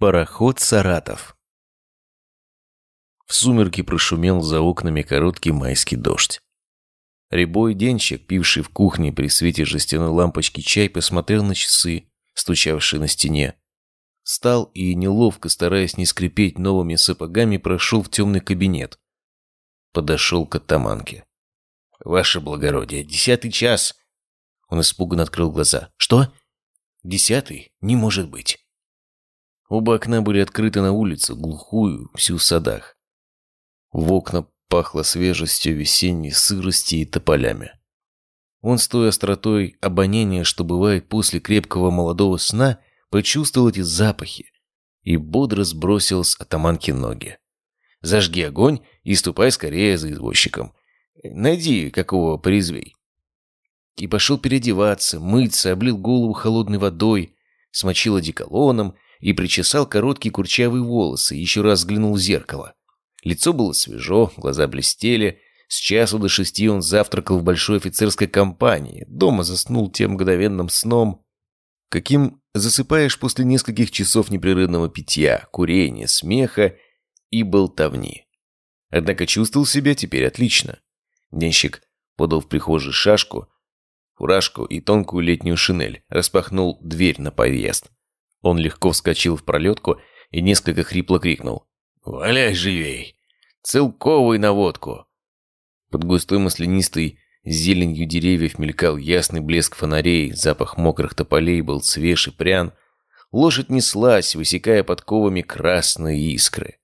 Пароход «Саратов». В сумерки прошумел за окнами короткий майский дождь. Рябой денщик, пивший в кухне при свете жестяной лампочки чай, посмотрел на часы, стучавшие на стене. Встал и, неловко стараясь не скрипеть новыми сапогами, прошел в темный кабинет. Подошел к атаманке. «Ваше благородие, десятый час!» Он испуганно открыл глаза. «Что?» «Десятый? Не может быть!» Оба окна были открыты на улицу, глухую, всю в садах. В окна пахло свежестью весенней сырости и тополями. Он с той остротой обоняния, что бывает после крепкого молодого сна, почувствовал эти запахи и бодро сбросил с атаманки ноги. «Зажги огонь и ступай скорее за извозчиком. Найди какого порезвей». И пошел переодеваться, мыться, облил голову холодной водой, смочил одеколоном и причесал короткие курчавые волосы, еще раз взглянул в зеркало. Лицо было свежо, глаза блестели. С часу до шести он завтракал в большой офицерской компании. Дома заснул тем мгновенным сном, каким засыпаешь после нескольких часов непрерывного питья, курения, смеха и болтовни. Однако чувствовал себя теперь отлично. Денщик подал в прихожей шашку, фуражку и тонкую летнюю шинель, распахнул дверь на подъезд. Он легко вскочил в пролетку и несколько хрипло крикнул. «Валяй живей! Целковый на водку!» Под густой маслянистой зеленью деревьев мелькал ясный блеск фонарей, запах мокрых тополей был свеж и прян. Лошадь неслась, высекая подковами красные искры.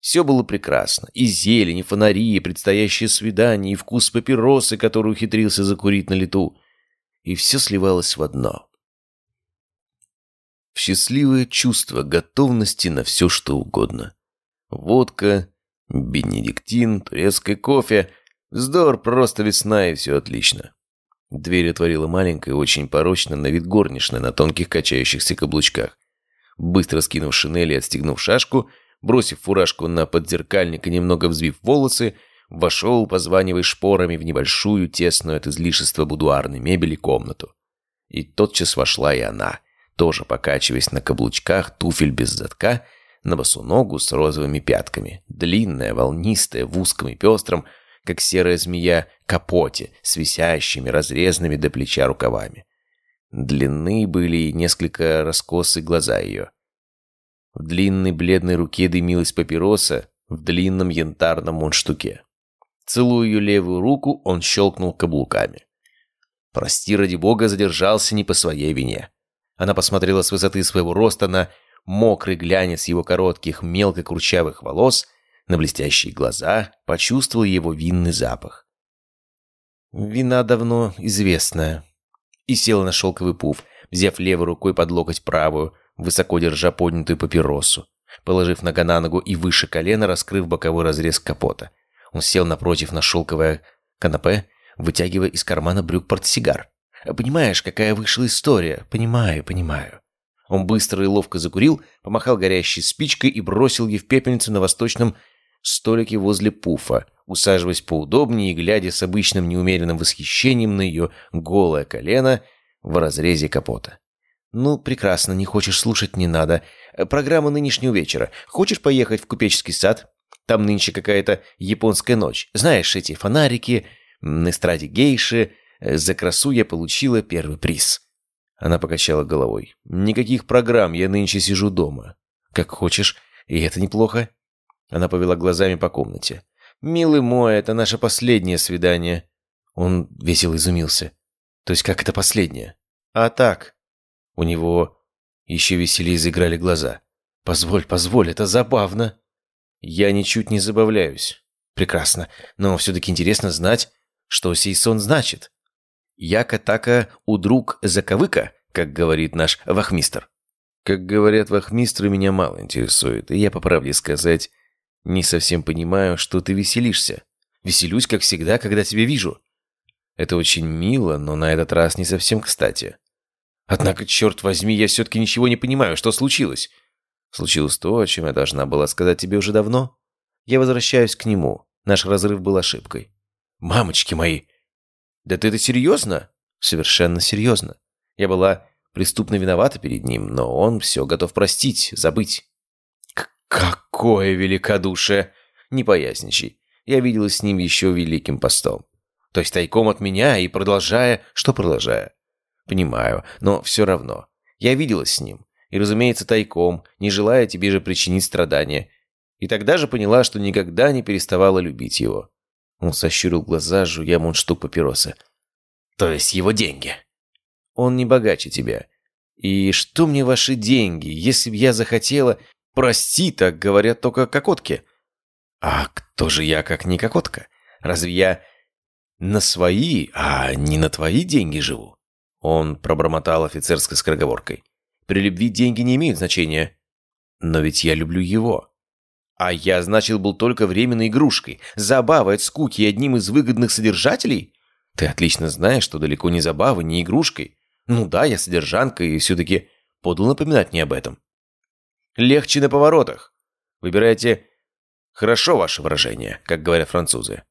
Все было прекрасно. И зелень, и фонари, и предстоящее свидание, и вкус папиросы, который ухитрился закурить на лету. И все сливалось в одно счастливое чувство готовности на все, что угодно. Водка, бенедиктин, турецкий кофе. Вздор, просто весна и все отлично. Дверь отворила маленькая, очень порочно, на вид горничная на тонких качающихся каблучках. Быстро скинув шинель и отстегнув шашку, бросив фуражку на подзеркальник и немного взвив волосы, вошел, позванивая шпорами в небольшую, тесную от излишества будуарной мебели комнату. И тотчас вошла и она — тоже покачиваясь на каблучках туфель без задка, на босу ногу с розовыми пятками, длинная, волнистая, в узком и пестром, как серая змея, капоте с висящими, разрезанными до плеча рукавами. Длинны были несколько раскосы глаза ее. В длинной бледной руке дымилась папироса в длинном янтарном мундштуке. Целуя ее левую руку, он щелкнул каблуками. «Прости, ради бога, задержался не по своей вине. Она посмотрела с высоты своего роста на мокрый глянец его коротких, мелко курчавых волос, на блестящие глаза, почувствовала его винный запах. «Вина давно известная». И села на шелковый пуф, взяв левой рукой под локоть правую, высоко держа поднятую папиросу, положив нога на ногу и выше колена, раскрыв боковой разрез капота. Он сел напротив на шелковое канапе, вытягивая из кармана брюк портсигар. Понимаешь, какая вышла история? Понимаю, понимаю». Он быстро и ловко закурил, помахал горящей спичкой и бросил ей в пепельницу на восточном столике возле пуфа, усаживаясь поудобнее и глядя с обычным неумеренным восхищением на ее голое колено в разрезе капота. «Ну, прекрасно, не хочешь слушать, не надо. Программа нынешнего вечера. Хочешь поехать в купеческий сад? Там нынче какая-то японская ночь. Знаешь, эти фонарики, на эстраде гейши, за красу я получила первый приз». Она покачала головой. «Никаких программ, я нынче сижу дома». «Как хочешь, и это неплохо». Она повела глазами по комнате. «Милый мой, это наше последнее свидание». Он весело изумился. «То есть как это последнее?» «А так». У него еще веселее заиграли глаза. «Позволь, позволь, это забавно». «Я ничуть не забавляюсь». «Прекрасно, но все-таки интересно знать, что сей сон значит». Яка-така удруг заковыка, как говорит наш вахмистр. Как говорят вахмистры, меня мало интересует, и я, по правде сказать, не совсем понимаю, что ты веселишься. Веселюсь, как всегда, когда тебя вижу. Это очень мило, но на этот раз не совсем кстати. Однако, черт возьми, я все-таки ничего не понимаю, что случилось. Случилось то, о чем я должна была сказать тебе уже давно. Я возвращаюсь к нему. Наш разрыв был ошибкой. Мамочки мои, «Да ты это серьезно?» «Совершенно серьезно. Я была преступно виновата перед ним, но он все готов простить, забыть. «Какое великодушие!» «Не поясничай. Я виделась с ним еще великим постом. То есть тайком от меня и продолжая... Что продолжая? Понимаю, но все равно. Я виделась с ним. И, разумеется, тайком, не желая тебе же причинить страдания. И тогда же поняла, что никогда не переставала любить его. Он сощурил глаза, жуя мундштук папиросы. То есть его деньги. Он не богаче тебя. И что мне ваши деньги, если б я захотела... Прости, так говорят только кокотки. А кто же я, как не кокотка? Разве я на свои, а не на твои деньги живу?» Он пробормотал офицерской скороговоркой. «При любви деньги не имеют значения. Но ведь я люблю его. А я, значит, был только временной игрушкой, забавой от скуки и одним из выгодных содержателей? Ты отлично знаешь, что далеко не забавой, не игрушкой. Ну да, я содержанка, и все-таки подал напоминать мне об этом. Легче на поворотах. Выбирайте хорошо ваше выражение, как говорят французы.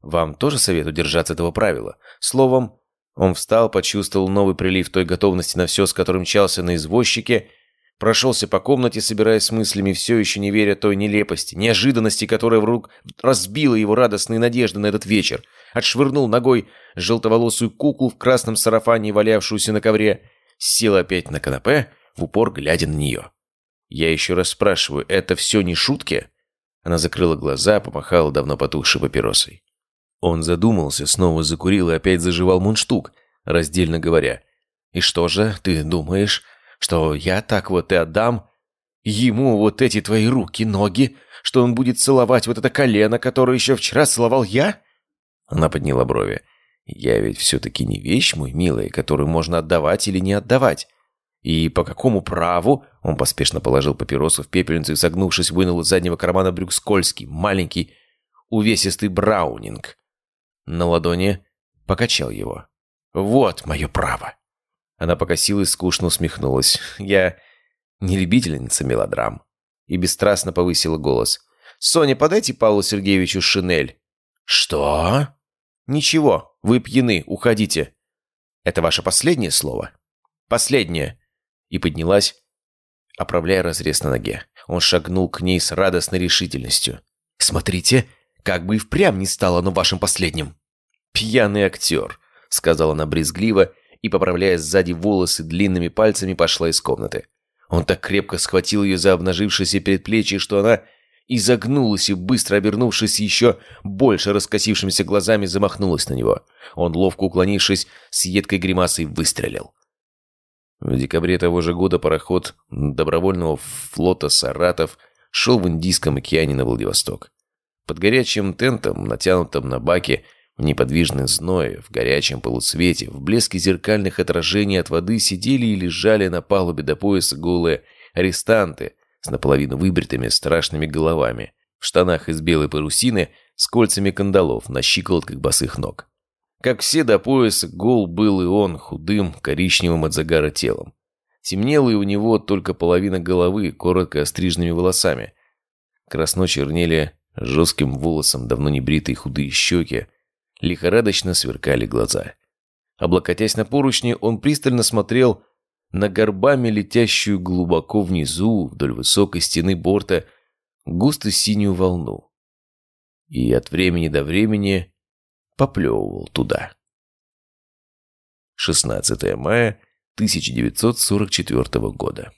Вам тоже советую держаться этого правила. Словом, он встал, почувствовал новый прилив той готовности на все, с которым мчался на извозчике, прошелся по комнате, собираясь с мыслями, все еще не веря той нелепости, неожиданности, которая вдруг разбила его радостные надежды на этот вечер, отшвырнул ногой желтоволосую куклу в красном сарафане, валявшуюся на ковре, сел опять на канапе, в упор глядя на нее. «Я еще раз спрашиваю, это все не шутки?» Она закрыла глаза, помахала давно потухшей папиросой. Он задумался, снова закурил и опять заживал мундштук, раздельно говоря. «И что же, ты думаешь, что я так вот и отдам ему вот эти твои руки, ноги, что он будет целовать вот это колено, которое еще вчера целовал я?» Она подняла брови. «Я ведь все-таки не вещь, мой милый, которую можно отдавать или не отдавать. И по какому праву...» Он поспешно положил папиросу в пепельницу и, согнувшись, вынул из заднего кармана брюк скользкий, маленький, увесистый браунинг на ладони, покачал его. «Вот мое право!» Она покосилась, скучно усмехнулась. «Я не любительница мелодрам». И бесстрастно повысила голос. «Соня, подайте Павлу Сергеевичу шинель». «Что?» «Ничего, вы пьяны, уходите». «Это ваше последнее слово?» «Последнее». И поднялась, оправляя разрез на ноге. Он шагнул к ней с радостной решительностью. «Смотрите, как бы и впрямь не стало оно вашим последним!» «Пьяный актер», — сказала она брезгливо и, поправляя сзади волосы длинными пальцами, пошла из комнаты. Он так крепко схватил ее за обнажившееся предплечье, что она изогнулась и, быстро обернувшись еще больше раскосившимися глазами, замахнулась на него. Он, ловко уклонившись, с едкой гримасой выстрелил. В декабре того же года пароход добровольного флота «Саратов» шел в Индийском океане на Владивосток. Под горячим тентом, натянутым на баке, в неподвижной зное, в горячем полусвете, в блеске зеркальных отражений от воды сидели и лежали на палубе до пояса голые арестанты с наполовину выбритыми страшными головами, в штанах из белой парусины с кольцами кандалов на щиколотках босых ног. Как все до пояса, гол был и он худым, коричневым от загара телом. Темнела и у него только половина головы, коротко остриженными волосами. Красно чернели жестким волосом давно не бритые худые щеки, лихорадочно сверкали глаза. Облокотясь на поручни, он пристально смотрел на горбами летящую глубоко внизу, вдоль высокой стены борта, густо-синюю волну. И от времени до времени поплевывал туда. 16 мая 1944 года.